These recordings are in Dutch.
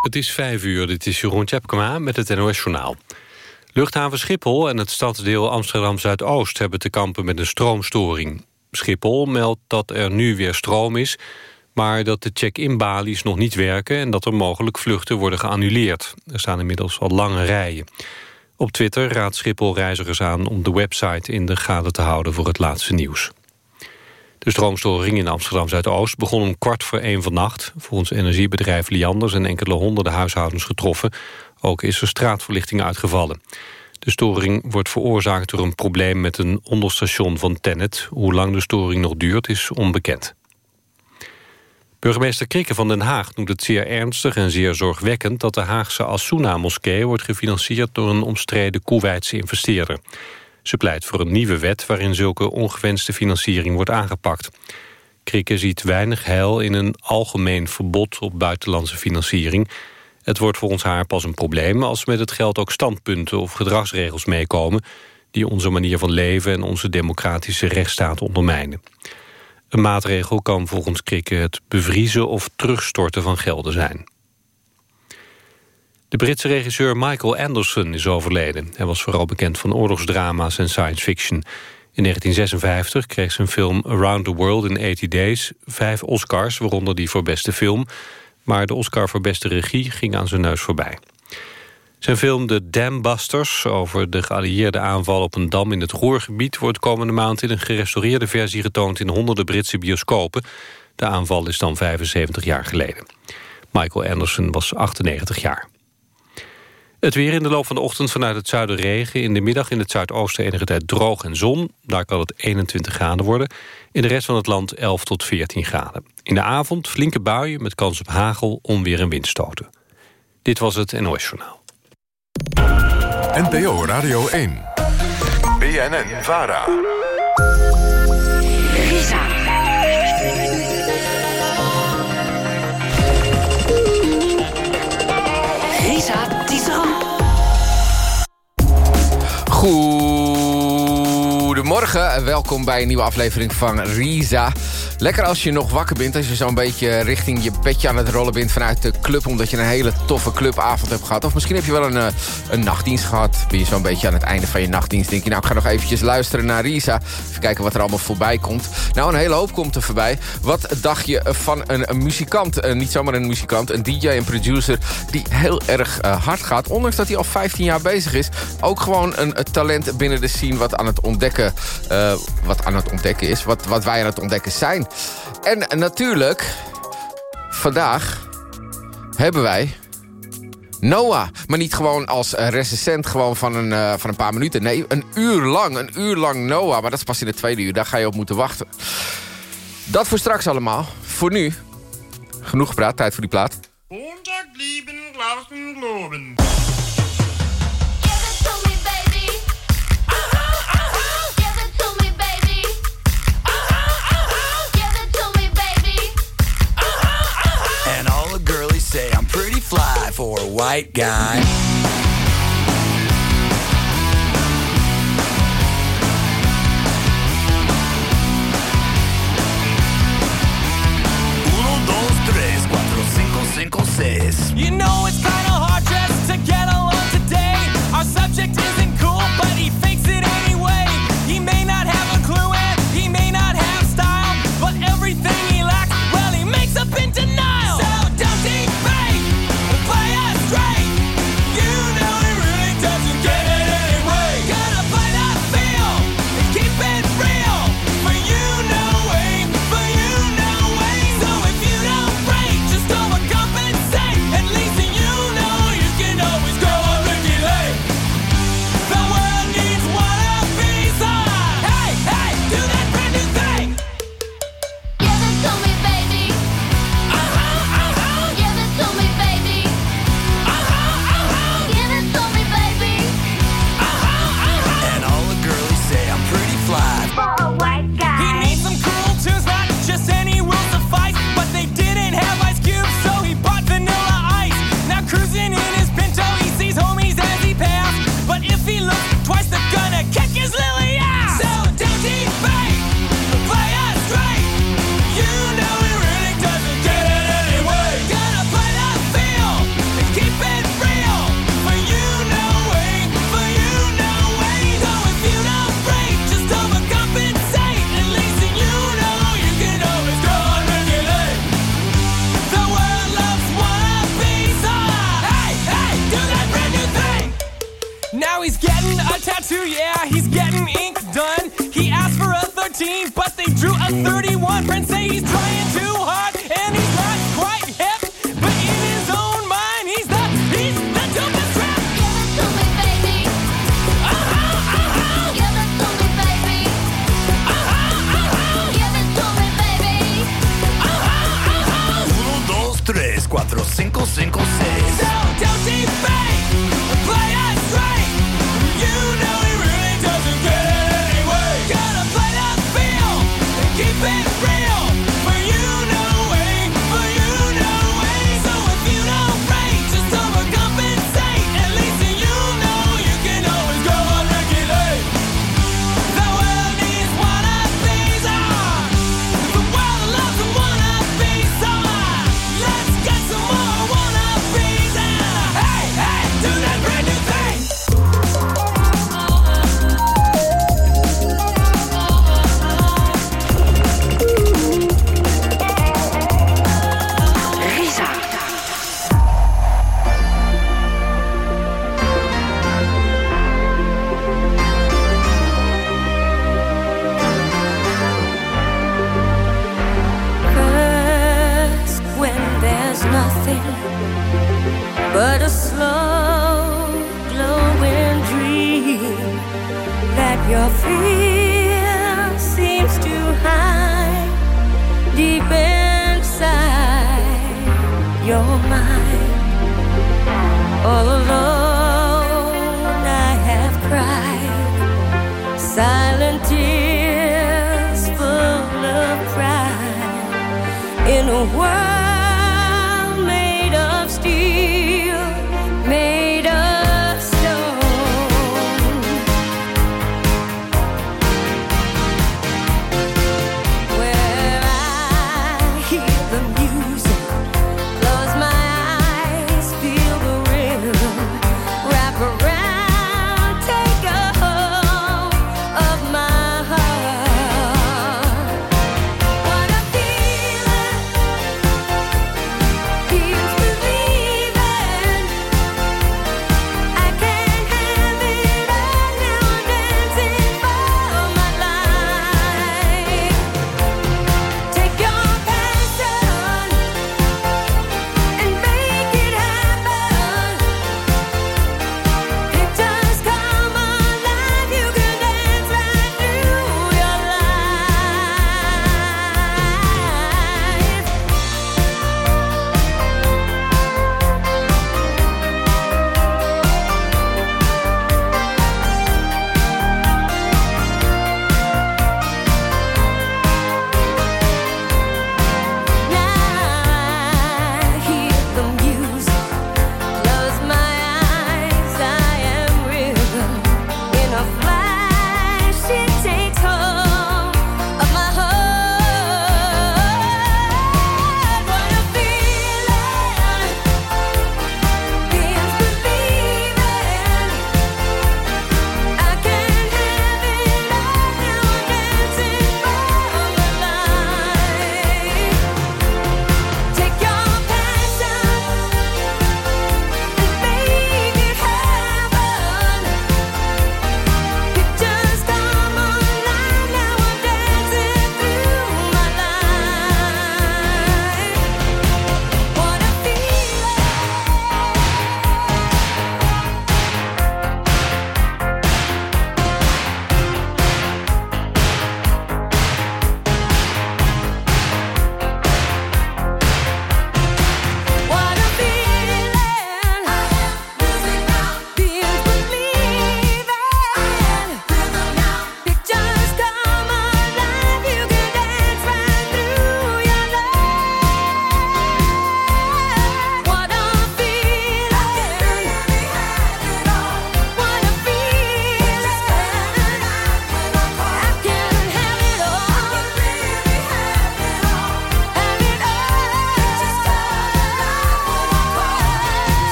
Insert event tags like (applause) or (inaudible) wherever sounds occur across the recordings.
Het is vijf uur, dit is Jeroen Tjepkema met het NOS Journaal. Luchthaven Schiphol en het stadsdeel Amsterdam-Zuidoost... hebben te kampen met een stroomstoring. Schiphol meldt dat er nu weer stroom is... maar dat de check-in-balies nog niet werken... en dat er mogelijk vluchten worden geannuleerd. Er staan inmiddels al lange rijen. Op Twitter raadt Schiphol reizigers aan om de website in de gaten te houden... voor het laatste nieuws. De stroomstoring in Amsterdam-Zuidoost begon om kwart voor één vannacht. Volgens energiebedrijf Liander zijn enkele honderden huishoudens getroffen. Ook is er straatverlichting uitgevallen. De storing wordt veroorzaakt door een probleem met een onderstation van Tennet. Hoe lang de storing nog duurt is onbekend. Burgemeester Krikke van Den Haag noemt het zeer ernstig en zeer zorgwekkend... dat de Haagse Asuna-moskee wordt gefinancierd door een omstreden Koeweitse investeerder. Ze pleit voor een nieuwe wet waarin zulke ongewenste financiering wordt aangepakt. Krikke ziet weinig heil in een algemeen verbod op buitenlandse financiering. Het wordt volgens haar pas een probleem als met het geld ook standpunten of gedragsregels meekomen die onze manier van leven en onze democratische rechtsstaat ondermijnen. Een maatregel kan volgens Krikke het bevriezen of terugstorten van gelden zijn. De Britse regisseur Michael Anderson is overleden. Hij was vooral bekend van oorlogsdrama's en science fiction. In 1956 kreeg zijn film Around the World in 80 Days... vijf Oscars, waaronder die voor beste film. Maar de Oscar voor beste regie ging aan zijn neus voorbij. Zijn film The Dam Busters over de geallieerde aanval op een dam in het Roergebied... wordt komende maand in een gerestaureerde versie getoond in honderden Britse bioscopen. De aanval is dan 75 jaar geleden. Michael Anderson was 98 jaar. Het weer in de loop van de ochtend vanuit het zuiden regen. In de middag in het zuidoosten enige tijd droog en zon. Daar kan het 21 graden worden. In de rest van het land 11 tot 14 graden. In de avond flinke buien met kans op hagel, onweer en windstoten. Dit was het NOS Journaal. NPO Radio 1. BNN 苦 Goedemorgen en welkom bij een nieuwe aflevering van Risa. Lekker als je nog wakker bent, als je zo'n beetje richting je bedje aan het rollen bent vanuit de club... omdat je een hele toffe clubavond hebt gehad. Of misschien heb je wel een, eh, een nachtdienst gehad. Ben je zo'n beetje aan het einde van je nachtdienst. Denk je, nou ik ga nog eventjes luisteren naar Risa. Even kijken wat er allemaal voorbij komt. Nou, een hele hoop komt er voorbij. Wat dacht je van een, een muzikant, uh, niet zomaar een muzikant... een DJ en producer die heel erg uh, hard gaat. Ondanks dat hij al 15 jaar bezig is. Ook gewoon een talent binnen de scene wat aan het ontdekken, wat aan het ontdekken is. Wat, wat wij aan het ontdekken zijn. En natuurlijk, vandaag hebben wij Noah. Maar niet gewoon als recensent gewoon van een, uh, van een paar minuten. Nee, een uur lang. Een uur lang Noah. Maar dat is pas in de tweede uur. Daar ga je op moeten wachten. Dat voor straks allemaal. Voor nu. Genoeg gepraat. Tijd voor die plaat. Fly for a white guy. Uno, dos, tres, cuatro, cinco, cinco, seis. You know it's kinda hard just to get single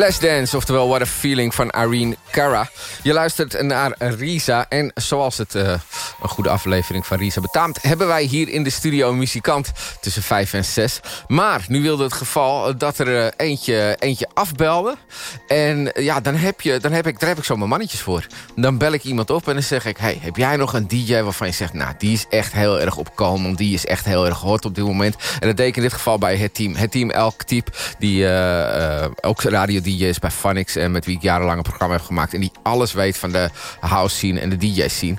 Flashdance, oftewel What a Feeling van Irene Cara. Je luistert naar Risa en zoals het eh, een goede aflevering van Risa betaamt... hebben wij hier in de studio een muzikant tussen 5 en 6. Maar nu wilde het geval dat er eh, eentje, eentje afbelde. En eh, ja, dan heb, je, dan heb ik, daar heb ik zo mijn mannetjes voor. Dan bel ik iemand op en dan zeg ik... Hey, heb jij nog een DJ waarvan je zegt... nou, die is echt heel erg opkomend, die is echt heel erg hot op dit moment. En dat deed ik in dit geval bij het team. Het team Elk Type, die eh, eh, is bij Funix... en met wie ik jarenlang een programma heb gemaakt... en die alles weet van de house scene en de DJ scene.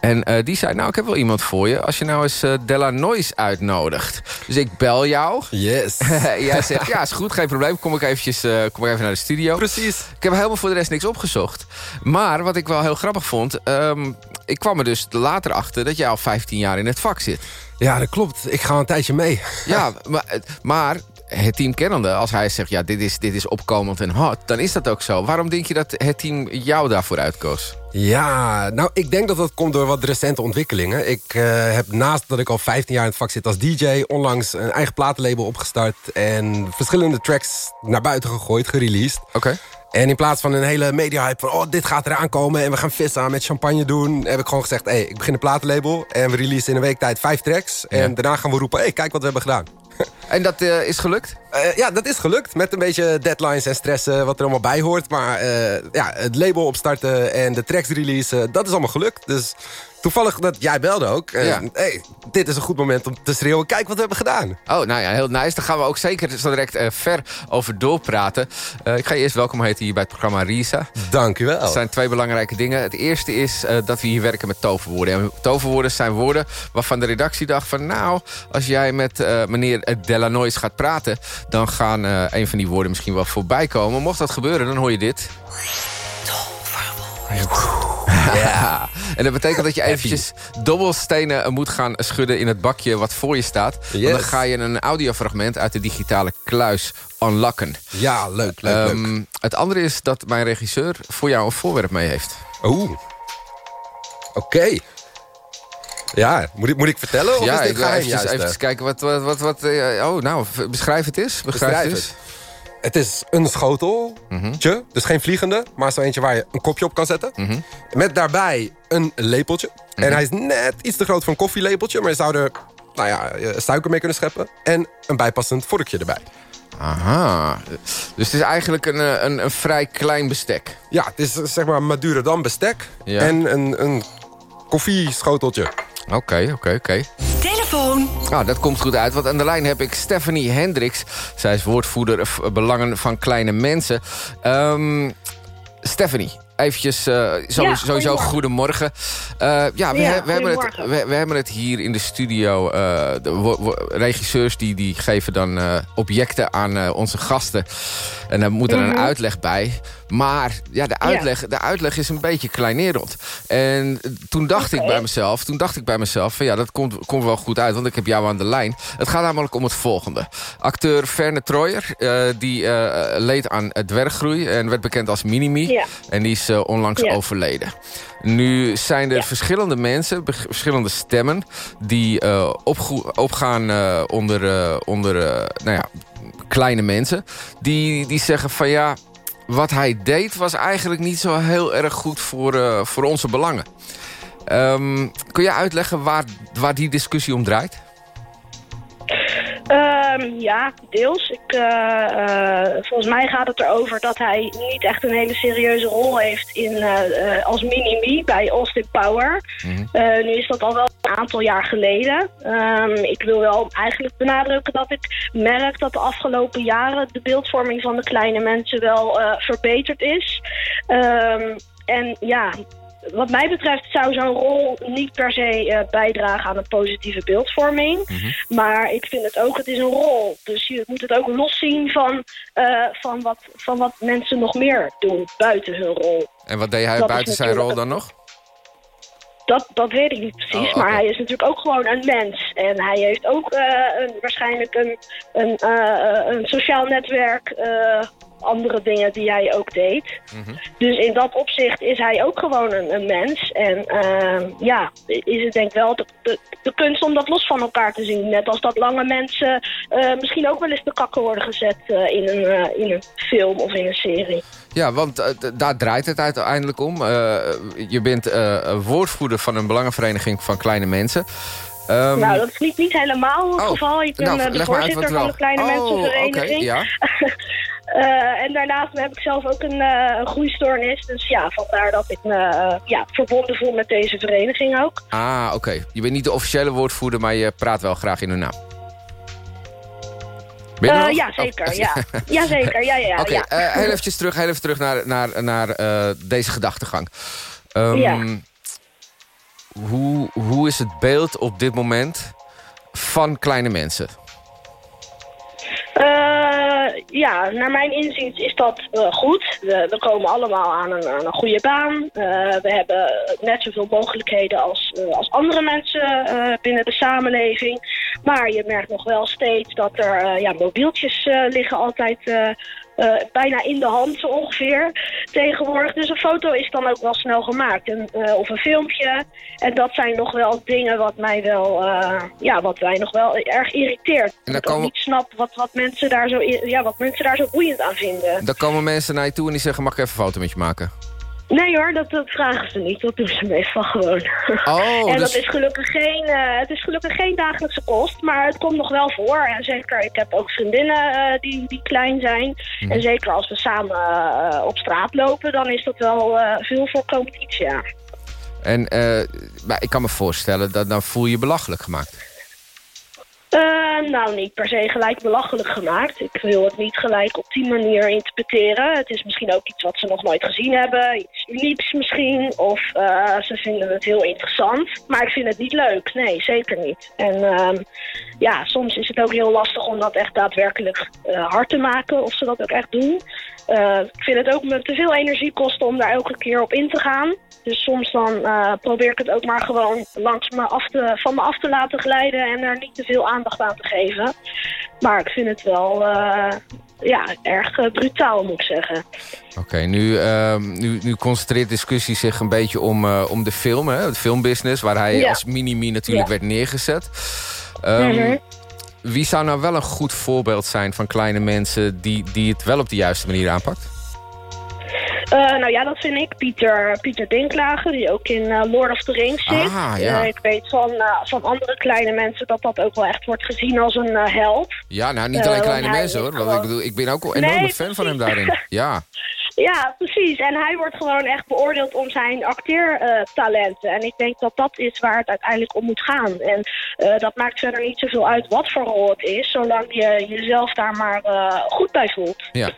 En eh, die zei, nou, ik heb wel iemand voor je... als je nou eens eh, Della Noise uitnodigt. Dus ik bel jou. Yes. (laughs) Jij zegt, ja, is goed, geen probleem. Kom ik, eventjes, eh, kom ik even naar de studio. Precies. Ik heb helemaal voor de rest niks opgezocht. Maar wat ik wel heel grappig vond... ehm, ik kwam er dus later achter dat jij al 15 jaar in het vak zit. Ja, dat klopt. Ik ga een tijdje mee. Ja, (laughs) maar, maar het team kennende, als hij zegt... ja, dit is, dit is opkomend en hot, dan is dat ook zo. Waarom denk je dat het team jou daarvoor uitkoos? Ja, nou, ik denk dat dat komt door wat recente ontwikkelingen. Ik eh, heb naast dat ik al 15 jaar in het vak zit als DJ... onlangs een eigen platenlabel opgestart... en verschillende tracks naar buiten gegooid, gereleased. Oké. En in plaats van een hele media-hype van... oh, dit gaat eraan komen en we gaan vissen met champagne doen... heb ik gewoon gezegd, hey, ik begin een platenlabel... en we releasen in een week tijd vijf tracks... en Ja. daarna gaan we roepen, hey, kijk wat we hebben gedaan. (laughs) En dat eh, is gelukt? Eh, ja, dat is gelukt. Met een beetje deadlines en stress eh, wat er allemaal bij hoort. Maar ja, het label opstarten en de tracks releasen, dat is allemaal gelukt. Dus toevallig dat jij belde ook. Ja. hey, dit is een goed moment om te schreeuwen. Kijk wat we hebben gedaan. Oh, nou ja, heel nice. Daar gaan we ook zeker zo direct eh, ver over doorpraten. Eh, ik ga je eerst welkom heten hier bij het programma Risa. Dank u wel. Er zijn twee belangrijke dingen. Het eerste is dat we hier werken met toverwoorden. En toverwoorden zijn woorden waarvan de redactie dacht van... nou, als jij met meneer Delanois gaat praten... dan gaan een van die woorden misschien wel voorbij komen. Mocht dat gebeuren, dan hoor je dit. (laughs) Ja, en dat betekent dat je eventjes dobbelstenen moet gaan schudden in het bakje wat voor je staat. Want Yes. dan ga je een audiofragment uit de digitale kluis unlocken. Ja, leuk, leuk, leuk. Ehm, het andere is dat mijn regisseur voor jou een voorwerp mee heeft. Oeh. Oké. Ja, moet ik, moet ik vertellen? Of ja, is dit ik wil eventjes eh? kijken wat... wat, wat, wat eh, oh, nou, beschrijf het eens. Beschrijf, Beschrijf het eens. Het is een schoteltje, dus geen vliegende, maar zo eentje waar je een kopje op kan zetten. Met daarbij een lepeltje. En hij is net iets te groot voor een koffielepeltje, maar je zou er nou ja, suiker mee kunnen scheppen. En een bijpassend vorkje erbij. Aha. Dus het is eigenlijk een, eh, een, een vrij klein bestek. Ja, het is eh, zeg maar Madurodam bestek Ja. en een, een koffieschoteltje. Oké, oké, oké. Telefoon. Nou, dat komt goed uit, want aan de lijn heb ik Stephanie Hendricks. Zij is woordvoerder Belangen van Kleine Mensen. Ehm, Stephanie, eventjes eh, sowieso, Ja, sowieso goedemorgen. Eh, ja, we, Ja, he- we, hebben het, we, we hebben het hier in de studio. eh, de regisseurs die, die geven dan eh, objecten aan eh, onze gasten. En daar moet er een uitleg bij. Maar ja, de uitleg, de uitleg is een beetje kleinerend. En toen dacht ik bij mezelf, toen dacht ik bij mezelf... van ja, dat komt, komt wel goed uit, want ik heb jou aan de lijn. Het gaat namelijk om het volgende. Acteur Verne Troyer, eh, die eh, leed aan dwerggroei... en werd bekend als Minimi. Ja. En die is eh, onlangs Ja. overleden. Nu zijn er verschillende mensen, verschillende stemmen... die opgaan onder, onder nou ja, kleine mensen. Die, die zeggen van ja, wat hij deed was eigenlijk niet zo heel erg goed voor, eh, voor onze belangen. Ehm, kun je uitleggen waar, waar die discussie om draait? Ehm, ja, deels. Ik, eh, eh, volgens mij gaat het erover dat hij niet echt een hele serieuze rol heeft in, eh, als mini-me bij Austin Power. Eh, nu is dat al wel een aantal jaar geleden. Ehm, ik wil wel eigenlijk benadrukken dat ik merk dat de afgelopen jaren de beeldvorming van de kleine mensen wel verbeterd is. Ehm, en ja, wat mij betreft zou zo'n rol niet per se eh, bijdragen aan een positieve beeldvorming. Maar ik vind het ook, het is een rol. Dus je moet het ook loszien van, eh, van, wat, van wat mensen nog meer doen buiten hun rol. En wat deed hij Dat buiten zijn rol dan nog? Dat, dat weet ik niet precies, Oh, maar hij is natuurlijk ook gewoon een mens. En hij heeft ook eh, een, waarschijnlijk een, een, een sociaal netwerk andere dingen die hij ook deed. Dus in dat opzicht is hij ook gewoon een, een mens. En ehm, ja, is het denk ik wel de, de, de kunst om dat los van elkaar te zien. Net als dat lange mensen eh, misschien ook wel eens de kakken worden gezet eh, in, een, eh, in een film of in een serie. Ja, want daar draait het uiteindelijk om. Je bent woordvoerder van een belangenvereniging van kleine mensen. Ehm, nou, dat is niet, niet helemaal het oh, geval. Ik ben nou, de voorzitter van de Kleine Oh, Mensenvereniging. oké, ja. (laughs) Eh, en daarnaast heb ik zelf ook een, eh, een groeistoornis. Dus ja, vandaar dat ik me eh, ja, verbonden voel met deze vereniging ook. Ah, oké. Je bent niet de officiële woordvoerder, maar je praat wel graag in hun naam. Nog? ja, Oh, zeker. (laughs) Ja. ja, zeker. Ja, ja, ja. Oké, ja. heel eventjes terug, heel even terug naar, naar, naar deze gedachtegang. Ehm, Ja. hoe, hoe is het beeld op dit moment van kleine mensen? Eh, ja, naar mijn inziens is dat eh, goed. We, we komen allemaal aan een, een goede baan. Eh, we hebben net zoveel mogelijkheden als, als andere mensen binnen de samenleving. Maar je merkt nog wel steeds dat er ja, mobieltjes liggen altijd eh, bijna in de hand zo ongeveer tegenwoordig. Dus een foto is dan ook wel snel gemaakt. En, eh, of een filmpje. En dat zijn nog wel dingen wat mij wel, eh, ja, wat mij nog wel erg irriteert. dan Dat ik komen- niet snap wat, wat, mensen daar zo, ja, wat mensen daar zo boeiend aan vinden. Dan komen mensen naar je toe en die zeggen... mag ik even een foto met je maken? Nee hoor, dat, dat vragen ze niet. Dat doen ze meestal gewoon. Oh, (laughs) en dus- dat is gelukkig geen, eh, het is gelukkig geen dagelijkse kost, maar het komt nog wel voor. En zeker, ik heb ook vriendinnen eh, die, die klein zijn. Mhm. En zeker als we samen eh, op straat lopen, dan is dat wel veel voorkomend iets, ja. En maar ik kan me voorstellen, dat dan voel je je belachelijk gemaakt. Eh, nou, niet per se gelijk belachelijk gemaakt. Ik wil het niet gelijk op die manier interpreteren. Het is misschien ook iets wat ze nog nooit gezien hebben. Iets unieks misschien. Of eh, ze vinden het heel interessant. Maar ik vind het niet leuk. Nee, zeker niet. En ehm, ja, soms is het ook heel lastig om dat echt daadwerkelijk eh, hard te maken. Of ze dat ook echt doen. Eh, ik vind het ook me te veel energie kosten om daar elke keer op in te gaan. Dus soms dan eh, probeer ik het ook maar gewoon langs me af te, van me af te laten glijden en er niet te veel aandacht aan te geven. Maar ik vind het wel ja, erg brutaal, moet ik zeggen. Oké, nu, ehm, nu, nu concentreert de discussie zich een beetje om, om de film, hè, het filmbusiness... waar hij Ja. als mini-me natuurlijk Ja. werd neergezet. Ehm. Wie zou nou wel een goed voorbeeld zijn van kleine mensen... die, die het wel op de juiste manier aanpakt? Eh, nou ja, dat vind ik. Pieter, Pieter Dinklager, die ook in eh, Lord of the Rings zit. Ah, ja. Ik weet van, eh, van andere kleine mensen dat dat ook wel echt wordt gezien als een held. Ja, nou, niet alleen kleine mensen, hoor. Want ik bedoel, ik ben ook een enorme Nee, fan van hem daarin. Ja. (laughs) Ja, precies. En hij wordt gewoon echt beoordeeld om zijn acteertalenten. en ik denk dat dat is waar het uiteindelijk om moet gaan. En eh, dat maakt verder niet zoveel uit wat voor rol het is, zolang je jezelf daar maar eh, goed bij voelt. ja.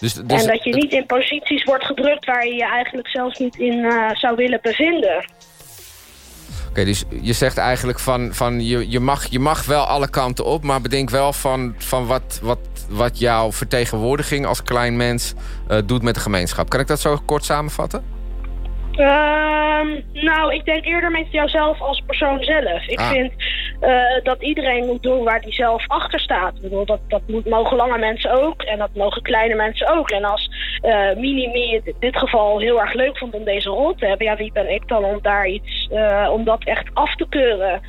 Dus, dus en dat je niet in posities wordt gedrukt waar je je eigenlijk zelfs niet in eh, zou willen bevinden. Dus je zegt eigenlijk van, van je, je, mag, je mag wel alle kanten op... maar bedenk wel van, van wat, wat, wat jouw vertegenwoordiging als klein mens eh, doet met de gemeenschap. Kan ik dat zo kort samenvatten? Ehm, nou, ik denk eerder met jouzelf als persoon zelf. Ik Ah. vind eh, dat iedereen moet doen waar hij zelf achter staat. Ik bedoel, dat, dat moet, mogen lange mensen ook en dat mogen kleine mensen ook. En als eh Mini-Me het in dit geval heel erg leuk vond om deze rol te hebben... ja, wie ben ik dan om daar iets, eh, om dat echt af te keuren?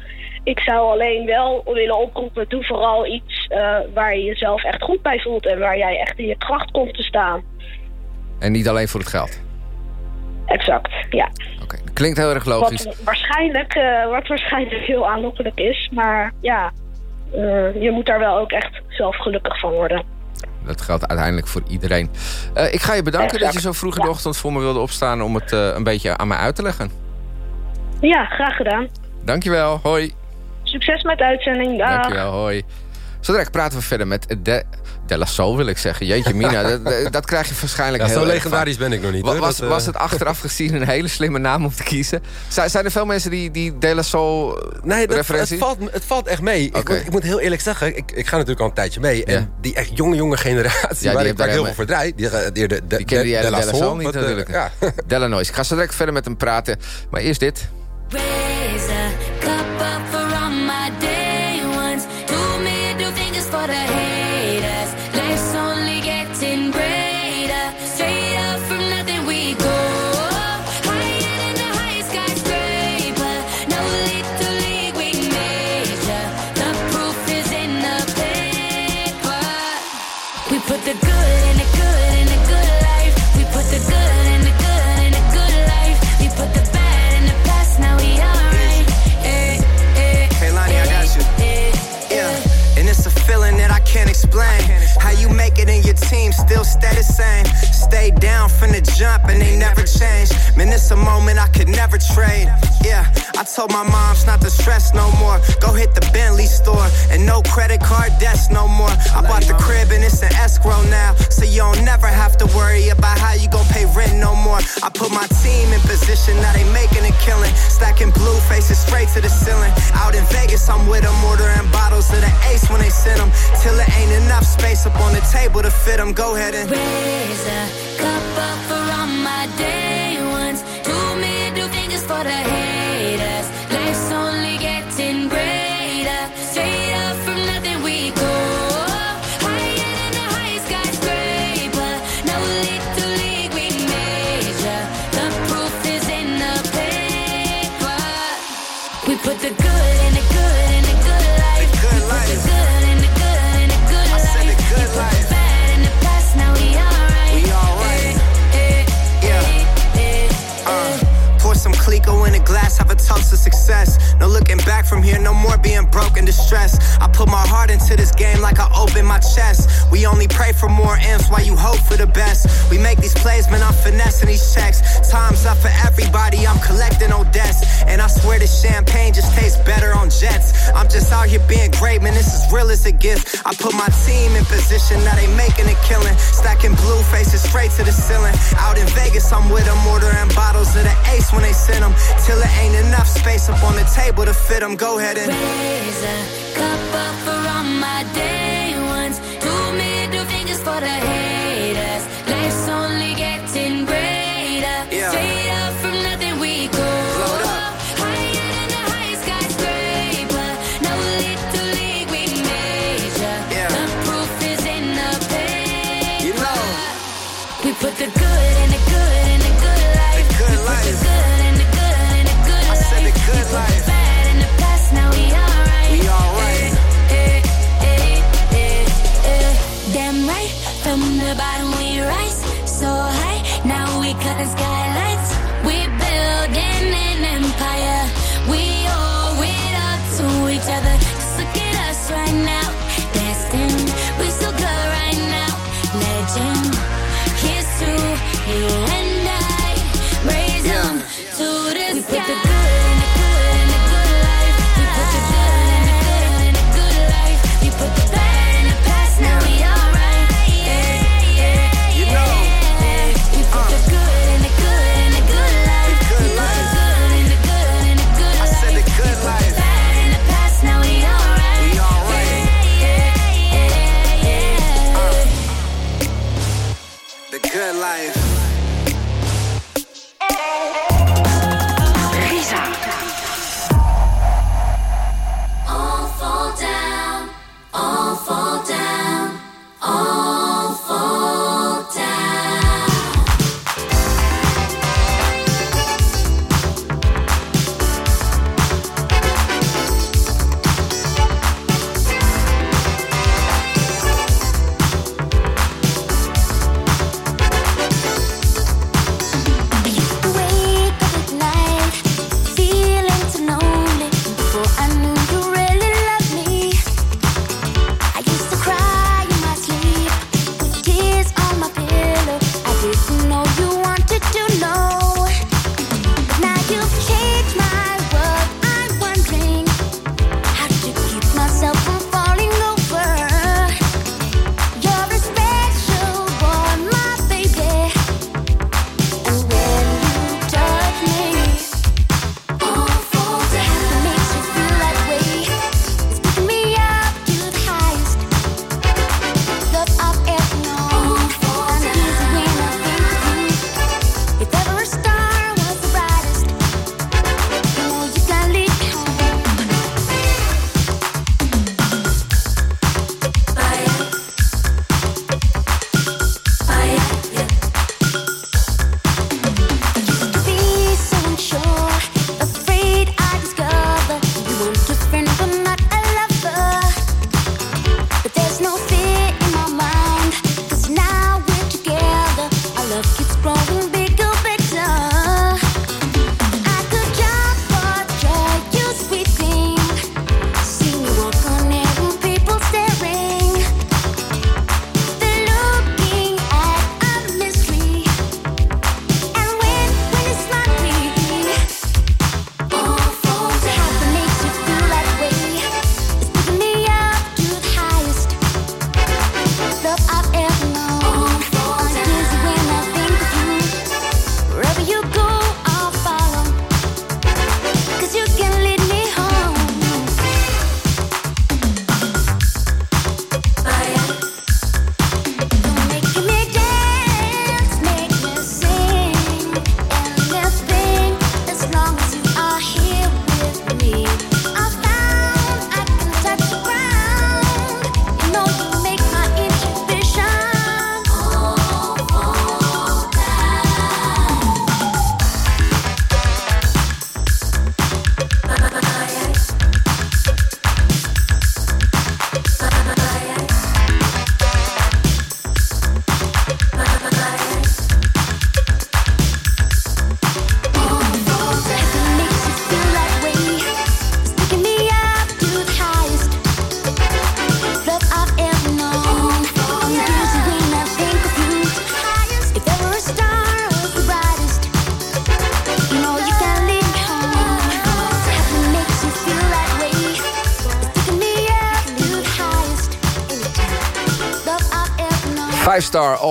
Ik zou alleen wel willen oproepen, doe vooral iets eh, waar je jezelf echt goed bij voelt... en waar jij echt in je kracht komt te staan. En niet alleen voor het geld. Exact, ja. Oké, klinkt heel erg logisch. Wat waarschijnlijk, eh, wat waarschijnlijk heel aanlokkelijk is. Maar ja, eh, je moet daar wel ook echt zelf gelukkig van worden. Dat geldt uiteindelijk voor iedereen. Eh, ik ga je bedanken dat je zo vroeg in de ochtend voor me wilde opstaan... om het eh, een beetje aan mij uit te leggen. Ja, graag gedaan. Dankjewel, hoi. Succes met de uitzending. Dag. Dankjewel, hoi. Zo direct praten we verder met De, de La Soul, wil ik zeggen. Jeetje, Mina, dat, dat- krijg je waarschijnlijk Ja, heel zo legendarisch ben ik nog niet. Hoor. Was, Dat, eh, was het achteraf gezien een hele slimme naam om te kiezen? Zijn, zijn er veel mensen die, die De La Soul eh, Nee, dat, referentie? het, valt, het valt echt mee. Ik, moet, ik moet heel eerlijk zeggen, ik, ik ga natuurlijk al een tijdje mee. Ja. En die echt jonge, jonge generatie, die waar, heeft ik, waar ik heel daar veel voor draai... Die, eh, die, de, de, Die kennen die de, La Soul, Soul niet natuurlijk. ja. (laughs) Delanois. Ik ga zo direct verder met hem praten. Maar eerst dit. Team still stay the same. Stay down from the jump and they never change. Man, it's a moment I could never trade. Yeah, I told my moms not to stress no more. Go hit the Bentley store and no credit card debts no more. I bought the crib and it's an escrow now. So you don't never have to worry about how you gon' pay rent no more. I put my team in position, now they making a killing. Stacking blue faces straight to the ceiling. Out in Vegas, I'm with them, ordering bottles of the ace when they send them. Till it ain't enough space up on the table to fit them. Go ahead and Raise a cup up for all my day Clico in a glass, have a toast to success. No looking back from here, no more being broke and distressed. I put my heart into this game like I open my chest. We only pray for more M's while you hope for the best. We make these plays, man, I'm finessing these checks. Time's up for everybody, I'm collecting on debts. And I swear this champagne just tastes better on jets. I'm just out here being great, man, this is real as it gets. I put my team in position, now they making a killing. Stacking blue faces straight to the ceiling. Out in Vegas, I'm with them, ordering bottles of the ace when they send them. Till it ain't enough space up on the table to fit them. Go ahead and. Raise a cup up for all my day ones. Two middle fingers for the haters. Life's only getting greater. Yeah. Straight up from nothing we go. Load up. Higher than the highest skyscraper. No little league we measure. Yeah. The proof is in the paper. You know. We put good the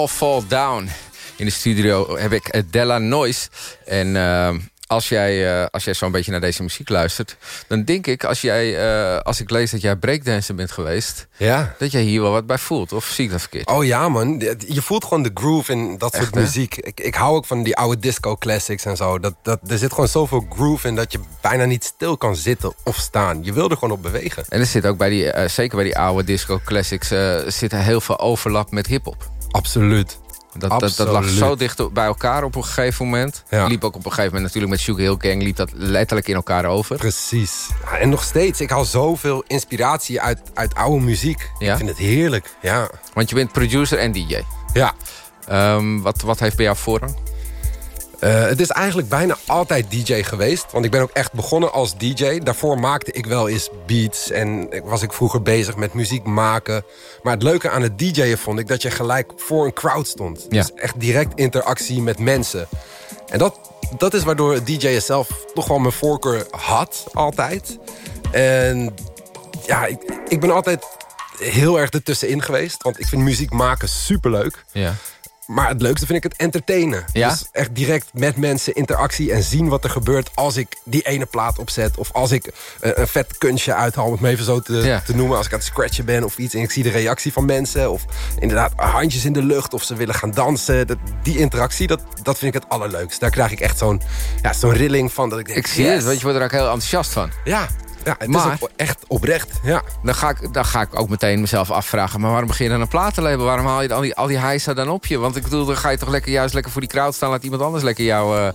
All Fall Down. In de studio heb ik eh, Della Noise. En eh, als jij, eh, als jij zo'n beetje naar deze muziek luistert... dan denk ik, als, jij, als ik lees dat jij breakdancer bent geweest... Ja. dat jij hier wel wat bij voelt. Of zie ik dat verkeerd? Oh ja, man. Je voelt gewoon de groove in dat soort muziek. Ik, ik hou ook van die oude disco classics en zo. Dat, dat, er zit gewoon zoveel groove in dat je bijna niet stil kan zitten of staan. Je wil er gewoon op bewegen. En er zit ook bij die, zeker bij die oude disco classics... eh, zit er heel veel overlap met hiphop. Absoluut. Dat, dat, dat lag zo dicht bij elkaar op een gegeven moment. Ja. Liep ook op een gegeven moment natuurlijk met Sugar Hill Gang... liep dat letterlijk in elkaar over. Precies. Ja, en nog steeds, ik haal zoveel inspiratie uit, uit oude muziek. Ja? Ik vind het heerlijk. Ja. Want je bent producer en DJ. Ja. Ehm, wat, wat heeft bij jou voorrang? Eh, het is eigenlijk bijna altijd DJ geweest. Want ik ben ook echt begonnen als DJ. Daarvoor maakte ik wel eens beats. En was ik vroeger bezig met muziek maken. Maar het leuke aan het DJ'en vond ik dat je gelijk voor een crowd stond. Ja. Dus echt direct interactie met mensen. En dat, dat is waardoor het DJ'en zelf toch wel mijn voorkeur had, altijd. En ja, ik, ik ben altijd heel erg ertussenin geweest. Want ik vind muziek maken superleuk. Ja. Maar het leukste vind ik het entertainen. Ja? Dus echt direct met mensen interactie en zien wat er gebeurt... als ik die ene plaat opzet. Of als ik eh, een vet kunstje uithaal, om het maar even zo te, Ja. te noemen. Als ik aan het scratchen ben of iets en ik zie de reactie van mensen. Of inderdaad handjes in de lucht of ze willen gaan dansen. Dat, die interactie, dat, dat vind ik het allerleukst. Daar krijg ik echt zo'n ja, zo'n rilling van. Dat ik, denk, Ik zie yes. het, want je wordt er ook heel enthousiast van. Ja, ja het Maar- is echt oprecht. Ja. Dan ga, ik, dan ga ik ook meteen mezelf afvragen... maar waarom begin je dan een platenlabel? Waarom haal je al die, al die heisa dan op je? Want ik bedoel, dan ga je toch lekker, juist lekker voor die crowd staan... laat iemand anders lekker jou, eh,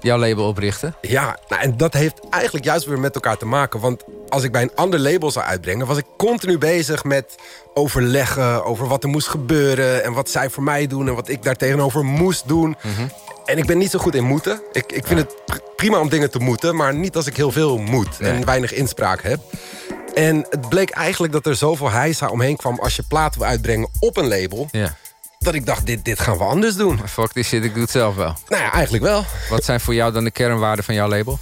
jouw label oprichten? Ja, nou, en dat heeft eigenlijk juist weer met elkaar te maken. Want als ik bij een ander label zou uitbrengen... was ik continu bezig met overleggen over wat er moest gebeuren... en wat zij voor mij doen en wat ik daar tegenover moest doen. En ik ben niet zo goed in moeten. Ik, ik vind het pr- prima om dingen te moeten... maar niet als ik heel veel moet Nee. en weinig inspraak heb. En het bleek eigenlijk dat er zoveel heisa omheen kwam... als je platen wil uitbrengen op een label... Ja. dat ik dacht, dit, dit gaan we anders doen. Fuck this shit, ik doe het zelf wel. Nou ja, eigenlijk wel. Wat zijn voor jou dan de kernwaarden van jouw label?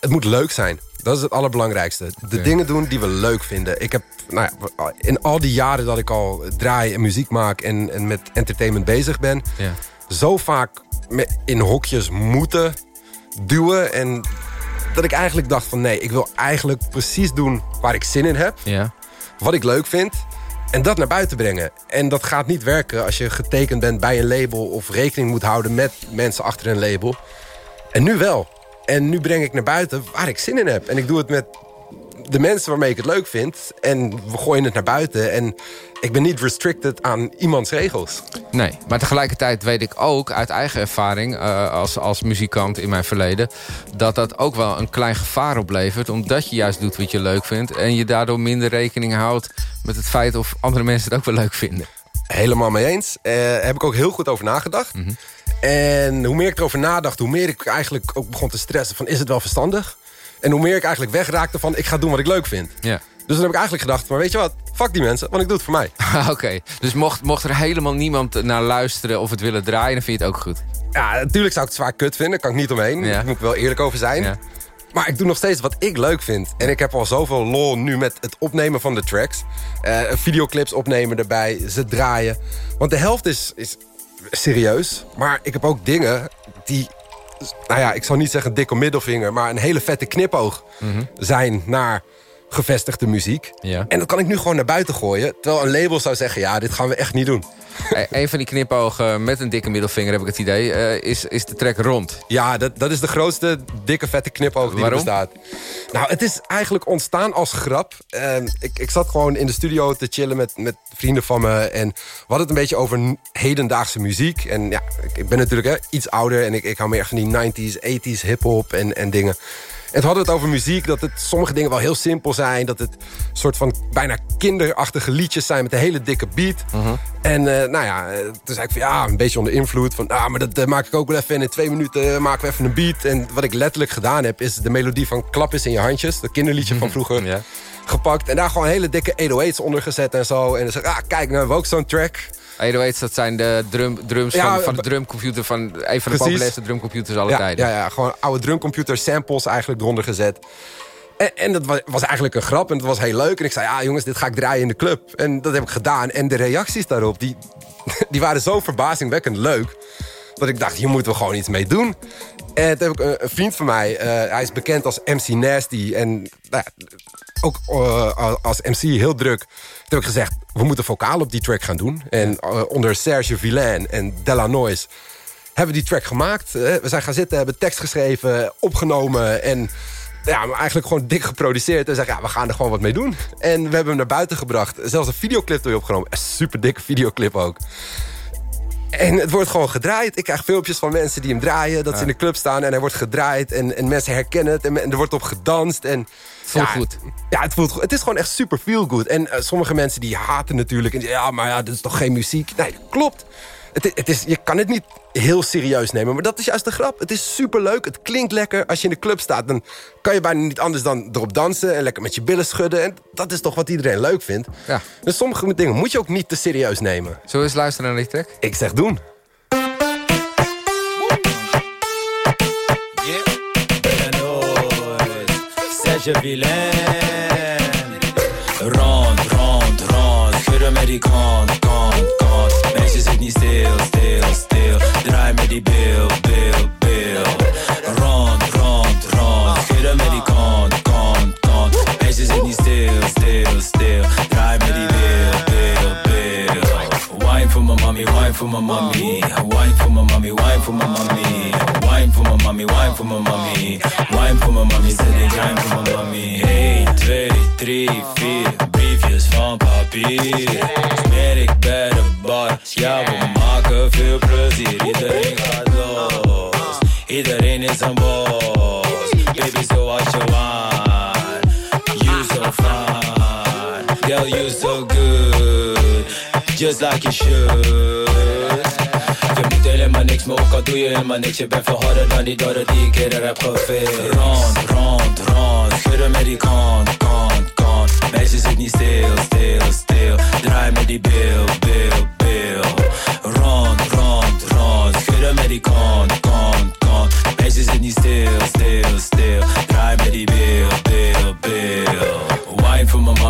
het moet leuk zijn. Dat is het allerbelangrijkste. De dingen doen die we leuk vinden. Ik heb nou ja, in al die jaren dat ik al draai en muziek maak... en, en met entertainment bezig ben... Ja. zo vaak in hokjes moeten duwen... en dat ik eigenlijk dacht van nee, ik wil eigenlijk precies doen waar ik zin in heb... Ja. wat ik leuk vind en dat naar buiten brengen. En dat gaat niet werken als je getekend bent bij een label... of rekening moet houden met mensen achter een label. En nu wel. En nu breng ik naar buiten waar ik zin in heb. En ik doe het met de mensen waarmee ik het leuk vind. En we gooien het naar buiten. En ik ben niet restricted aan iemands regels. Nee, maar tegelijkertijd weet ik ook uit eigen ervaring... eh, als, als muzikant in mijn verleden... dat dat ook wel een klein gevaar oplevert... omdat je juist doet wat je leuk vindt... en je daardoor minder rekening houdt met het feit... of andere mensen het ook wel leuk vinden. Helemaal mee eens. Eh heb ik ook heel goed over nagedacht. En hoe meer ik erover nadacht, hoe meer ik eigenlijk ook begon te stressen van is het wel verstandig? En hoe meer ik eigenlijk wegraakte van ik ga doen wat ik leuk vind. Ja. Dus dan heb ik eigenlijk gedacht, maar weet je wat? Fuck die mensen, want ik doe het voor mij. (laughs) Oké, dus mocht, mocht er helemaal niemand naar luisteren of het willen draaien... dan vind je het ook goed. Ja, natuurlijk zou ik het zwaar kut vinden, daar kan ik niet omheen. Ja. Daar moet ik wel eerlijk over zijn. Ja. Maar ik doe nog steeds wat ik leuk vind. En ik heb al zoveel lol nu met het opnemen van de tracks. Eh, videoclips opnemen erbij, ze draaien. Want de helft is, is serieus. Maar ik heb ook dingen die... Nou ja, ik zal niet zeggen dikke middelvinger... maar een hele vette knipoog zijn naar gevestigde muziek. Ja. En dat kan ik nu gewoon naar buiten gooien. Terwijl een label zou zeggen, ja, dit gaan we echt niet doen. Een van die knipogen met een dikke middelvinger, heb ik het idee... eh, is, is de track rond. Ja, dat, dat is de grootste dikke vette knipoog die er bestaat. Nou, het is eigenlijk ontstaan als grap. Ehm, ik, ik zat gewoon in de studio te chillen met, met vrienden van me. En we hadden het een beetje over hedendaagse muziek. En ja, ik, ik ben natuurlijk hè, iets ouder. En ik, ik hou meer van die 90s, 80s hip-hop en, en dingen. En toen hadden we het over muziek, dat het sommige dingen wel heel simpel zijn. Dat het soort van bijna kinderachtige liedjes zijn met een hele dikke beat. En eh, nou ja, eh, toen zei ik van ja, een beetje onder invloed. Van ah, maar dat eh, maak ik ook wel even. En in twee minuten maken we even een beat. En wat ik letterlijk gedaan heb, is de melodie van Klap is in je handjes. Dat kinderliedje van vroeger. Ja. Gepakt en daar gewoon hele dikke 808's onder gezet en zo. En dan zeg ik, ah kijk, nou hebben we ook zo'n track. 808's, dat zijn de drum, drums Ja, van, van de drumcomputer... van een van de Precies. populairste drumcomputers aller Ja, tijden. ja, ja, gewoon oude drumcomputer samples eigenlijk eronder gezet. En, en dat was, was eigenlijk een grap en het was heel leuk. En ik zei, ja jongens, dit ga ik draaien in de club. En dat heb ik gedaan. En de reacties daarop, die, (laughs) die waren zo verbazingwekkend leuk... dat ik dacht, hier moeten we gewoon iets mee doen. En toen heb ik een, een vriend van mij, eh, hij is bekend als MC Nasty... en nou ja, ook eh, als MC heel druk. Toen heb ik gezegd, we moeten vocaal op die track gaan doen. En eh, onder Serge Villain en Delanois hebben we die track gemaakt. Eh, we zijn gaan zitten, hebben tekst geschreven, opgenomen... en ja, maar eigenlijk gewoon dik geproduceerd. En zeggen, ja, we gaan er gewoon wat mee doen. En we hebben hem naar buiten gebracht. Zelfs een videoclip door je opgenomen. Een super dikke videoclip ook. En het wordt gewoon gedraaid. Ik krijg filmpjes van mensen die hem draaien. Dat ze in de club staan en hij wordt gedraaid. En, en mensen herkennen het. En, en er wordt op gedanst. En, Voelt ja, goed. Ja, het voelt goed. Het is gewoon echt super feel good. En eh, sommige mensen die haten natuurlijk. En ja, maar ja, dat is toch geen muziek? Nee, klopt. Het, het is, je kan het niet heel serieus nemen. Maar dat is juist de grap. Het is super leuk. Het klinkt lekker. Als je in de club staat, dan kan je bijna niet anders dan erop dansen. En lekker met je billen schudden. En dat is toch wat iedereen leuk vindt. Ja. Dus sommige dingen moet je ook niet te serieus nemen. We eens luisteren naar die track? Ik zeg doen. Serge Villain Rond, rond, rond. Schudden met die kant, kant, kant. Meisje zit niet stil, stil, stil. Draai met die bil, bil, bil. Rond, rond, rond. Schudden met die kant, kant, kant. Meisje zit niet stil, stil, stil. Draai met die bil, mommy, wine for my mommy. Wine for my mommy, wine for my mommy. Wine for my mommy, wine for my mommy. Wine for my mommy, zet ik wine voor my mommy. 1, 2, 3, 4 Briefjes van You should. Je helemaal niks, maar ook al doe je helemaal niks Je bent veel dan die dorre die ik eerder heb geveeld Rond, rond, rond Schudden met die kant, kant, kant Meisje zit niet stil, stil, stil Draai met die bil, bil, bil Rond, rond, rond Schudden met die kant, kant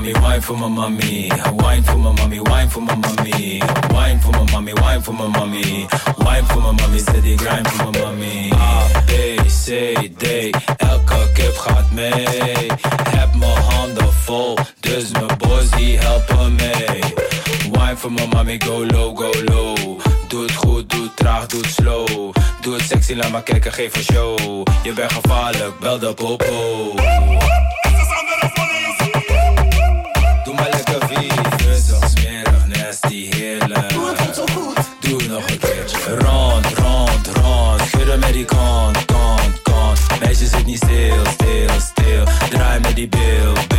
wine for my mommy. Wine for my mommy, wine for my mommy. Wine for my mommy, wine for my mommy. Wine for my mommy, die grind voor my mommy. A, B, C, D Elke kip gaat mee Heb mijn handen vol Dus mijn boys die helpen mee Wine for my mommy, go low, go low. Doe het goed, doe het traag, doe het slow. Doe het sexy, laat maar kijken, geef een show. Je bent gevaarlijk, bel de popo nasty, heerlijk. Doe het zo goed. Doe nog een keertje. Rond, rond, rond. Schudden met die kant, kant, kant. Meisje zit niet stil, stil, stil. Draai met die bil.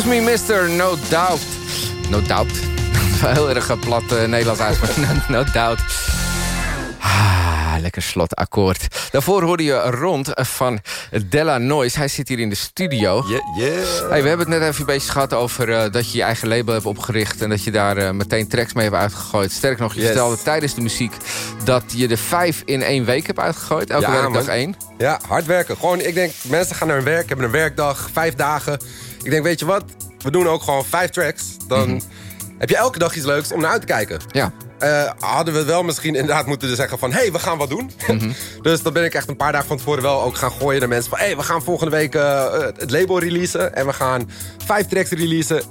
Excuse me, mister, no doubt. No doubt. (laughs) Heel erg plat eh, Nederlands uitspraak. (laughs) no, no doubt. Ah, lekker slotakkoord. Daarvoor hoorde je Rond van Della Noise. Hij zit hier in de studio. Yeah, yeah. Hey, we hebben het net even beetje gehad over eh, dat je je eigen label hebt opgericht... en dat je daar eh, meteen tracks mee hebt uitgegooid. Sterk nog, je Yes. vertelde tijdens de muziek... dat je er vijf in één week hebt uitgegooid. Elke Ja, werkdag man. één. Ja, hard werken. Gewoon, ik denk, mensen gaan naar hun werk, hebben een werkdag, vijf dagen. Ik denk, weet je wat? We doen ook gewoon vijf tracks. Dan heb je elke dag iets leuks om naar uit te kijken. Ja. Eh, hadden we wel misschien inderdaad moeten zeggen van... hé, hey, we gaan wat doen. (laughs) dus dan ben ik echt een paar dagen van tevoren wel ook gaan gooien naar mensen van... hé, hey, we gaan volgende week eh, het label releasen. En we gaan vijf tracks releasen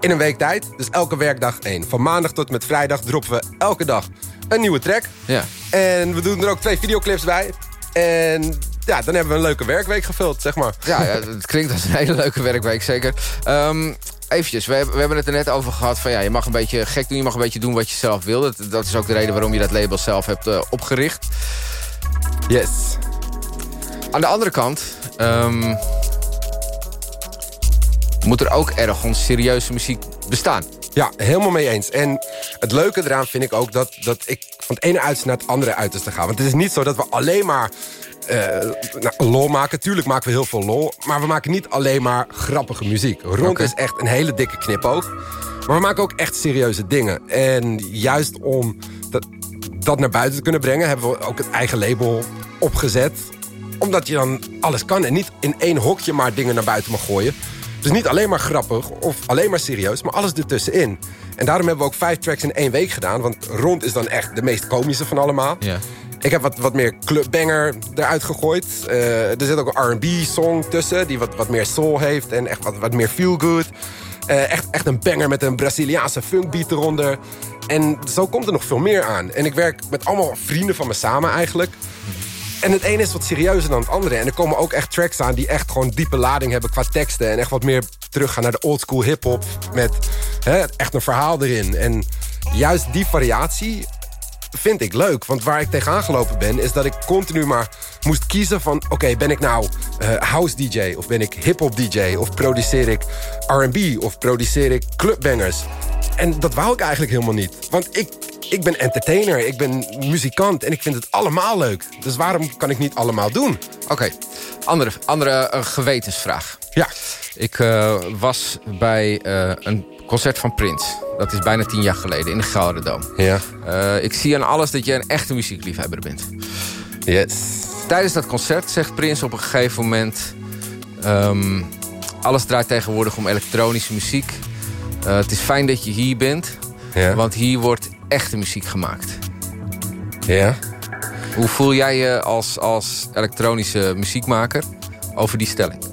in een week tijd. Dus elke werkdag één. Van maandag tot met vrijdag droppen we elke dag een nieuwe track. Ja. En we doen er ook twee videoclips bij. En ja, dan hebben we een leuke werkweek gevuld, zeg maar. Ja, ja, het klinkt als een hele leuke werkweek, zeker. Ehm eventjes, we, hebben- we hebben het er net over gehad... van ja, je mag een beetje gek doen, je mag een beetje doen wat je zelf wil. Dat, dat is ook de reden waarom je dat label zelf hebt eh, opgericht. Yes. Aan de andere kant... ehm, moet er ook ergens serieuze muziek bestaan. Ja, helemaal mee eens. En het leuke eraan vind ik ook dat, dat ik van het ene uiterste naar het andere uiterste ga. Want het is niet zo dat we alleen maar nou, lol maken. Tuurlijk maken we heel veel lol. Maar we maken niet alleen maar grappige muziek. Rond is echt een hele dikke knipoog. Maar we maken ook echt serieuze dingen. En juist om dat, dat naar buiten te kunnen brengen... hebben we ook het eigen label opgezet. Omdat je dan alles kan. En niet in één hokje maar dingen naar buiten mag gooien. Dus niet alleen maar grappig of alleen maar serieus, maar alles ertussenin. En daarom hebben we ook vijf tracks in één week gedaan. Want Rond is dan echt de meest komische van allemaal. Ja. Ik heb wat, wat meer clubbanger eruit gegooid. Eh, er zit ook een R&B-song tussen... die wat, wat meer soul heeft en echt wat, wat meer feel-good. Eh, echt, echt een banger met een Braziliaanse funkbeat eronder. En zo komt er nog veel meer aan. En ik werk met allemaal vrienden van me samen eigenlijk. En het ene is wat serieuzer dan het andere. En er komen ook echt tracks aan die echt gewoon diepe lading hebben qua teksten. En echt wat meer teruggaan naar de oldschool hip-hop. Met hè, echt een verhaal erin. En juist die variatie vind ik leuk. Want waar ik tegenaan gelopen ben, is dat ik continu maar moest kiezen van... oké, ben ik nou eh, house DJ of ben ik hip-hop DJ... of produceer ik R&B of produceer ik clubbangers. En dat wou ik eigenlijk helemaal niet. Want ik, ik ben entertainer, ik ben muzikant en ik vind het allemaal leuk. Dus waarom kan ik niet allemaal doen? Oké, andere, andere eh, gewetensvraag. Ja, Ik eh, was bij een concert van Prince. Dat is bijna tien jaar geleden in de Gelderdoom. ja, Eh, ik zie aan alles dat je een echte muziekliefhebber bent. yes. Tijdens dat concert zegt Prince op een gegeven moment... ehm, alles draait tegenwoordig om elektronische muziek. Eh, het is fijn dat je hier bent, Ja, want hier wordt echte muziek gemaakt. ja. Hoe voel jij je als, als elektronische muziekmaker over die stelling?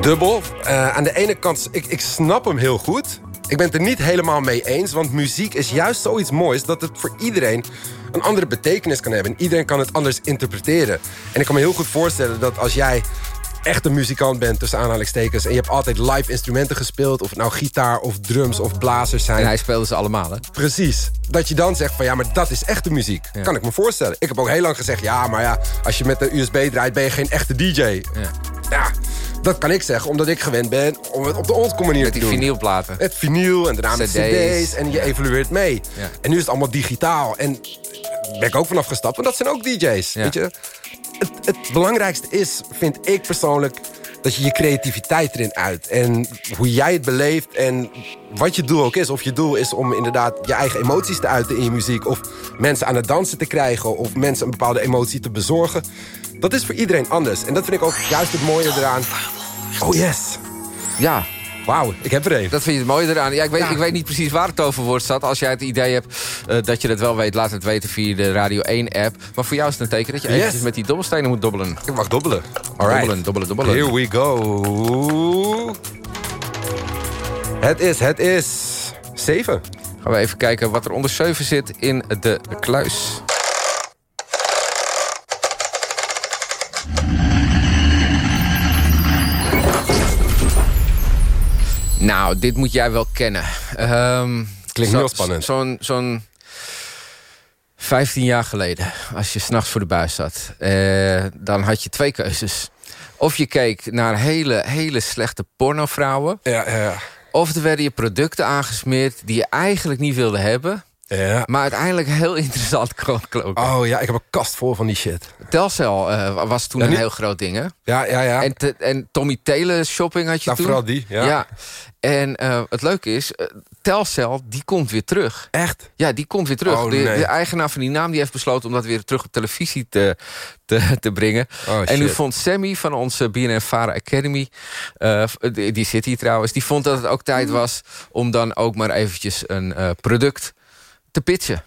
dubbel. Eh, aan de ene kant, ik, ik snap hem heel goed. Ik ben het er niet helemaal mee eens. Want muziek is juist zoiets moois... dat het voor iedereen een andere betekenis kan hebben. En iedereen kan het anders interpreteren. En ik kan me heel goed voorstellen dat als jij echt een muzikant bent... tussen aanhalingstekens... en je hebt altijd live instrumenten gespeeld... of het nou gitaar of drums of blazers zijn... En hij speelde ze allemaal, hè? Precies. Dat je dan zegt van ja, maar dat is echte muziek. Kan ik me voorstellen. Ik heb ook heel lang gezegd, ja, maar ja, als je met de USB draait, ben je geen echte DJ. Ja. Ja. Dat kan ik zeggen, omdat ik gewend ben om het op de oldschool manier Met te die doen. vinylplaten. Het vinyl en daarna met CD's. cd's en je evolueert mee. Ja. En nu is het allemaal digitaal. En daar ben ik ook vanaf gestapt, want dat zijn ook DJ's. Ja. Weet je? Het, het belangrijkste is, vind ik persoonlijk... dat je je creativiteit erin uit. En hoe jij het beleeft en wat je doel ook is. Of je doel is om inderdaad je eigen emoties te uiten in je muziek... of mensen aan het dansen te krijgen... of mensen een bepaalde emotie te bezorgen. Dat is voor iedereen anders. En dat vind ik ook juist het mooie eraan. Oh yes. Ja, Wauw, ik heb er een. dat vind je het mooie eraan. Ja, ik, weet, Ja. ik weet niet precies waar het toverwoord zat. Als jij het idee hebt eh, dat je dat wel weet... laat het weten via de Radio 1-app. Maar voor jou is het een teken dat je Yes. eventjes met die dobbelstenen moet dobbelen. Ik mag dobbelen. Alright. Dobbelen, dobbelen, dobbelen. Here we go. Het is, het is... Zeven. Gaan we even kijken wat er onder 7 zit in de kluis. Nou, dit moet jij wel kennen. Ehm, Klinkt heel spannend. Zo'n zo'n 15 jaar geleden, als je s'nachts voor de buis zat... eh, dan had je twee keuzes. Of je keek naar hele, hele slechte pornovrouwen. Ja, ja, ja. Of er werden je producten aangesmeerd die je eigenlijk niet wilde hebben. Ja. Maar uiteindelijk heel interessant (laughs) kon kloppen. Oh ja, ik heb een kast vol van die shit. Telcel eh, was toen Ja, een heel groot ding, hè? Ja, ja, ja. En, te- en Tommy Tele shopping had je Nou, toen. vooral die, ja. En eh, het leuke is, eh, Telcel, die komt weer terug. Echt? Ja, die komt weer terug. Oh, de, nee. de eigenaar van die naam die heeft besloten om dat weer terug op televisie te, te, te brengen. Oh, en nu vond Sammy van onze BNN-Vara Academy... eh, die, die zit hier trouwens, die vond dat het ook tijd was... om dan ook maar eventjes een product te pitchen.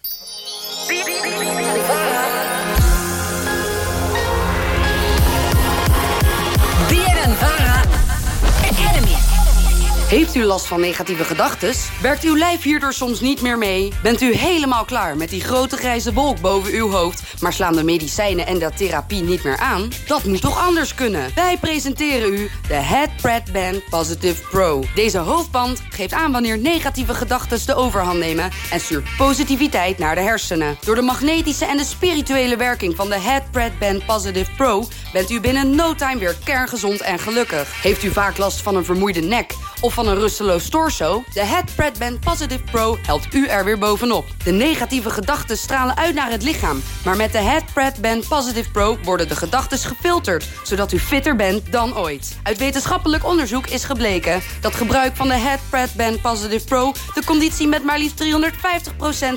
Heeft u last van negatieve gedachten? Werkt uw lijf hierdoor soms niet meer mee? Bent u helemaal klaar met die grote grijze wolk boven uw hoofd... maar slaan de medicijnen en de therapie niet meer aan? Dat moet toch anders kunnen? Wij presenteren u de Head Band Positive Pro. Deze hoofdband geeft aan wanneer negatieve gedachten de overhand nemen... en stuurt positiviteit naar de hersenen. Door de magnetische en de spirituele werking van de Head Band Positive Pro... bent u binnen no time weer kerngezond en gelukkig. Heeft u vaak last van een vermoeide nek of van een rusteloos torso? De Head Band Positive Pro helpt u er weer bovenop. De negatieve gedachten stralen uit naar het lichaam. Maar met de Head Band Positive Pro worden de gedachten gefilterd... zodat u fitter bent dan ooit. Uit wetenschappelijk onderzoek is gebleken... dat gebruik van de Head Band Positive Pro... de conditie met maar liefst 350%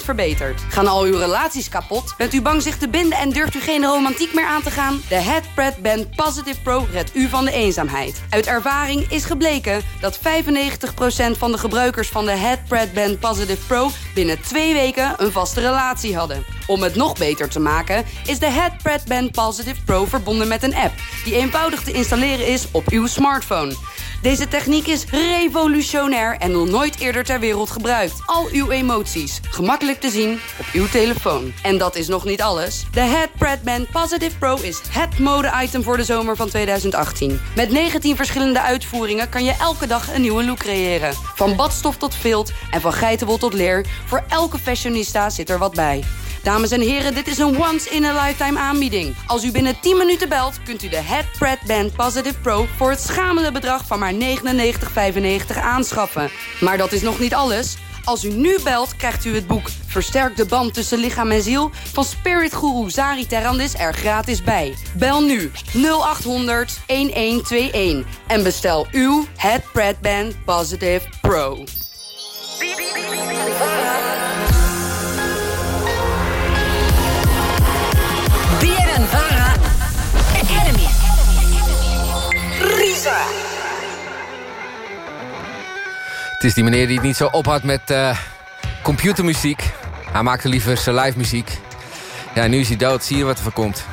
verbetert. Gaan al uw relaties kapot? Bent u bang zich te binden en durft u geen romantiek meer aan te gaan? De Head Band Positive Pro redt u van de eenzaamheid. Uit ervaring is gebleken dat 95% van de gebruikers van de Head Pred Band Positive Pro... binnen twee weken een vaste relatie hadden. Om het nog beter te maken is de Head Pred Band Positive Pro verbonden met een app... die eenvoudig te installeren is op uw smartphone. Deze techniek is revolutionair en nog nooit eerder ter wereld gebruikt. Al uw emoties, gemakkelijk te zien op uw telefoon. En dat is nog niet alles. De Head Pred Band Positive Pro is het mode-item voor de zomer van 2018. Met 19 verschillende uitvoeringen kan je elke dag een nieuwe look creëren. Van badstof tot vilt en van geitenwol tot leer. Voor elke fashionista zit er wat bij. Dames en heren, dit is een once-in-a-lifetime aanbieding. Als u binnen 10 minuten belt, kunt u de Head Band Positive Pro... voor het schamele bedrag van maar 99,95 aanschaffen. Maar dat is nog niet alles. Als u nu belt, krijgt u het boek Versterk de band tussen lichaam en ziel... van Spirit Guru Zari Terrandis er gratis bij. Bel nu 0800 1121 en bestel uw Head Band Positive Pro. Het is die meneer die het niet zo ophoudt met eh, computermuziek. Hij maakte liever zijn live muziek. Ja, nu is hij dood. Zie je wat er van komt.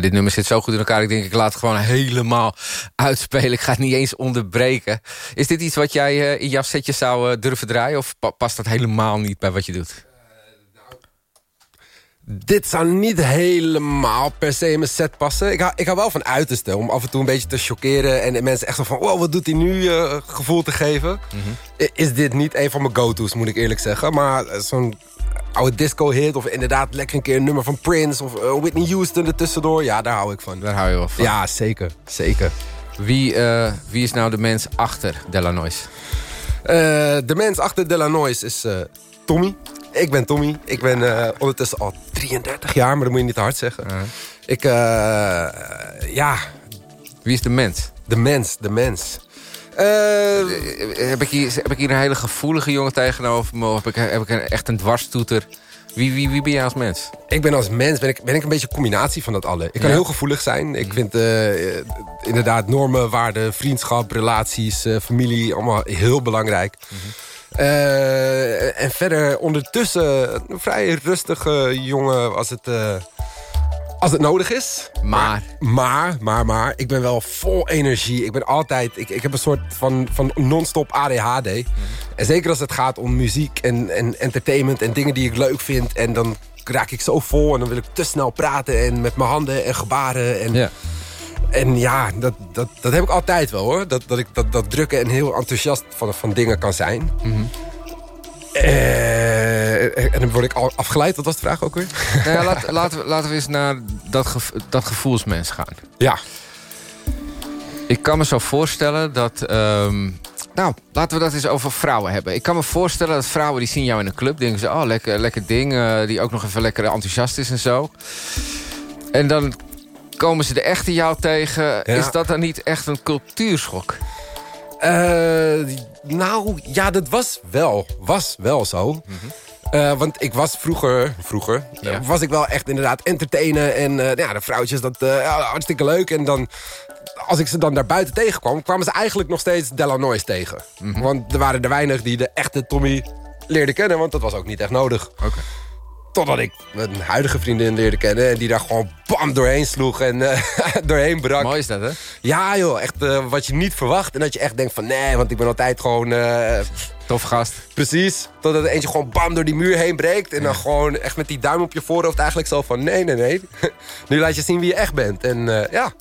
Dit nummer zit zo goed in elkaar. Ik denk, ik laat het gewoon helemaal uitspelen. Ik ga het niet eens onderbreken. Is dit iets wat jij eh, in jouw setje zou eh, durven draaien? Of pa- past dat helemaal niet bij wat je doet? Dit zou niet helemaal per se in mijn set passen. Ik hou, ik hou wel van uiterste, om af en toe een beetje te chockeren... en mensen echt zo van, wow, wat doet hij nu, eh, gevoel te geven. I- Is dit niet een van mijn go-to's, moet ik eerlijk zeggen. Maar eh, zo'n oude disco-hit of inderdaad lekker een keer een nummer van Prince... of eh, Whitney Houston er tussendoor, ja, daar hou ik van. Daar hou je wel van. Ja, zeker, zeker. Wie, wie is nou de mens achter Delanois? De mens achter Delanois is Tommy. Ik ben Tommy. Ik ben eh, ondertussen al 33 jaar, maar dat moet je niet te hard zeggen. Ik, eh, ja... Wie is de mens? De mens, de mens. heb, ik hier, heb ik hier een hele gevoelige jongen tegenover me? Of heb ik, heb ik een, echt een dwarstoeter? Wie, wie, wie ben jij als mens? Ik ben als mens ben ik, ben ik een beetje een combinatie van dat alle. Ik kan Ja. heel gevoelig zijn. Ik vind eh, eh, inderdaad normen, waarden, vriendschap, relaties, eh, familie... allemaal heel belangrijk. Eh, en verder ondertussen een vrij rustige jongen als het, eh, als het nodig is. Maar? Maar, maar, maar, ik ben wel vol energie. Ik ben altijd, ik, ik heb een soort van, van non-stop ADHD. En zeker als het gaat om muziek en, en entertainment en dingen die ik leuk vind. En dan raak ik zo vol en dan wil ik te snel praten en met mijn handen en gebaren. En Ja. En ja, dat, dat, dat heb ik altijd wel hoor. Dat, dat ik dat, dat drukken en heel enthousiast van, van dingen kan zijn. Eh, en dan word ik al afgeleid. Wat was de vraag ook weer? (laughs) Nou ja, laat, laten, we, laten we eens naar dat, gev- dat gevoelsmens gaan. Ja. Ik kan me zo voorstellen dat... ehm, nou, laten we dat eens over vrouwen hebben. Ik kan me voorstellen dat vrouwen die zien jou in een club... denken ze, oh, lekker, lekker ding. eh, die ook nog even lekker enthousiast is en zo. En dan komen ze de echte jou tegen. Is dat dan niet echt een cultuurschok? Eh, nou, ja, dat was wel, was wel zo. Eh, want ik was vroeger, vroeger eh, was ik wel echt inderdaad entertainen. En eh, ja, de vrouwtjes, dat ja, hartstikke leuk. En dan, als ik ze dan daar buiten tegenkwam... kwamen ze eigenlijk nog steeds Delanois tegen. Want er waren er weinig die de echte Tommy leerden kennen. Want dat was ook niet echt nodig. Totdat ik mijn huidige vriendin leerde kennen... en die daar gewoon bam doorheen sloeg en eh, (laughs) doorheen brak. Mooi is dat, hè? Ja, joh. Echt eh, wat je niet verwacht. En dat je echt denkt van... nee, want ik ben altijd gewoon... eh, Tof gast. Precies. Totdat er eentje gewoon bam door die muur heen breekt. En dan gewoon echt met die duim op je voorhoofd eigenlijk zo van... nee, nee, nee. (laughs) nu laat je zien wie je echt bent. En ja,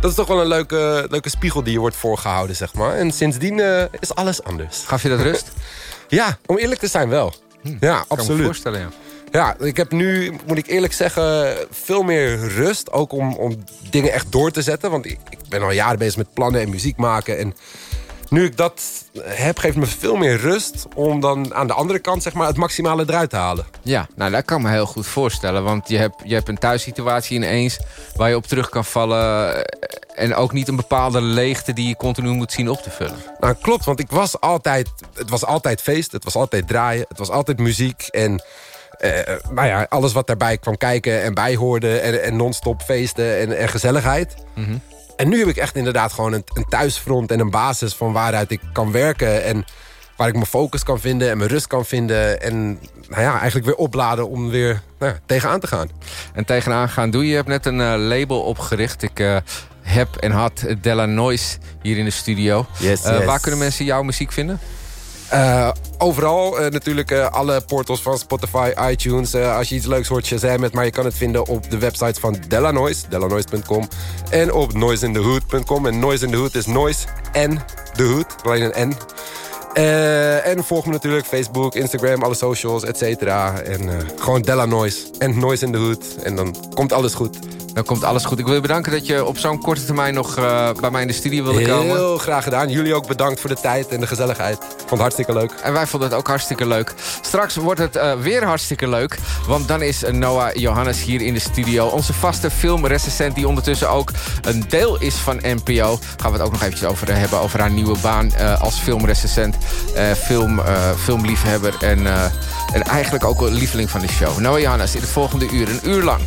dat is toch wel een leuke, leuke spiegel die je wordt voorgehouden, zeg maar. En sindsdien is alles anders. Gaf je dat rust? (laughs) ja, om eerlijk te zijn wel. ja, Hm, Kan me absoluut. voorstellen, ja. Ja, ik heb nu, moet ik eerlijk zeggen, veel meer rust. Ook om, om dingen echt door te zetten. Want ik, ik ben al jaren bezig met plannen en muziek maken. En nu ik dat heb, geeft me veel meer rust... om dan aan de andere kant zeg maar, het maximale eruit te halen. Ja, nou dat kan me heel goed voorstellen. Want je hebt, je hebt een thuissituatie ineens waar je op terug kan vallen. En ook niet een bepaalde leegte die je continu moet zien op te vullen. Nou, klopt, want ik was altijd... Het was altijd feest, het was altijd draaien, het was altijd muziek. En eh, nou ja, alles wat daarbij kwam kijken en bijhoorde... en, en non-stop feesten en, en gezelligheid. En nu heb ik echt inderdaad gewoon een, een thuisfront en een basis... van waaruit ik kan werken en waar ik mijn focus kan vinden... en mijn rust kan vinden en nou ja, eigenlijk weer opladen om weer nou ja, tegenaan te gaan. En tegenaan gaan doe je. Je hebt net een eh, label opgericht. Ik eh, heb en had Della Noise hier in de studio. Yes, Eh, yes. Waar kunnen mensen jouw muziek vinden? Eh, overal eh, natuurlijk eh, alle portals van Spotify, iTunes. Als je iets leuks hoort, Shazam het. Maar je kan het vinden op de websites van Delanoise, delanoise.com. En op noiseinthehood.com. En Noise in the Hood is Noise en The Hood. Alleen een N. Eh, en volg me natuurlijk Facebook, Instagram, alle socials, et cetera. En eh, gewoon Delanoise en Noise in the Hood. En dan komt alles goed. Dan komt alles goed. Ik wil je bedanken dat je op zo'n korte termijn nog eh, bij mij in de studio wilde komen. Heel graag gedaan. Jullie ook bedankt voor de tijd en de gezelligheid. Vond het hartstikke leuk. En wij vonden het ook hartstikke leuk. Straks wordt het weer hartstikke leuk. Want dan is Noah Johannes hier in de studio. Onze vaste filmrecensent die ondertussen ook een deel is van NPO. Gaan we het ook nog eventjes over hebben. Over haar nieuwe baan als filmrecensent. Eh, film, eh, filmliefhebber. En, eh, en eigenlijk ook een lieveling van de show. Noah Johannes in het volgende uur. Een uur lang.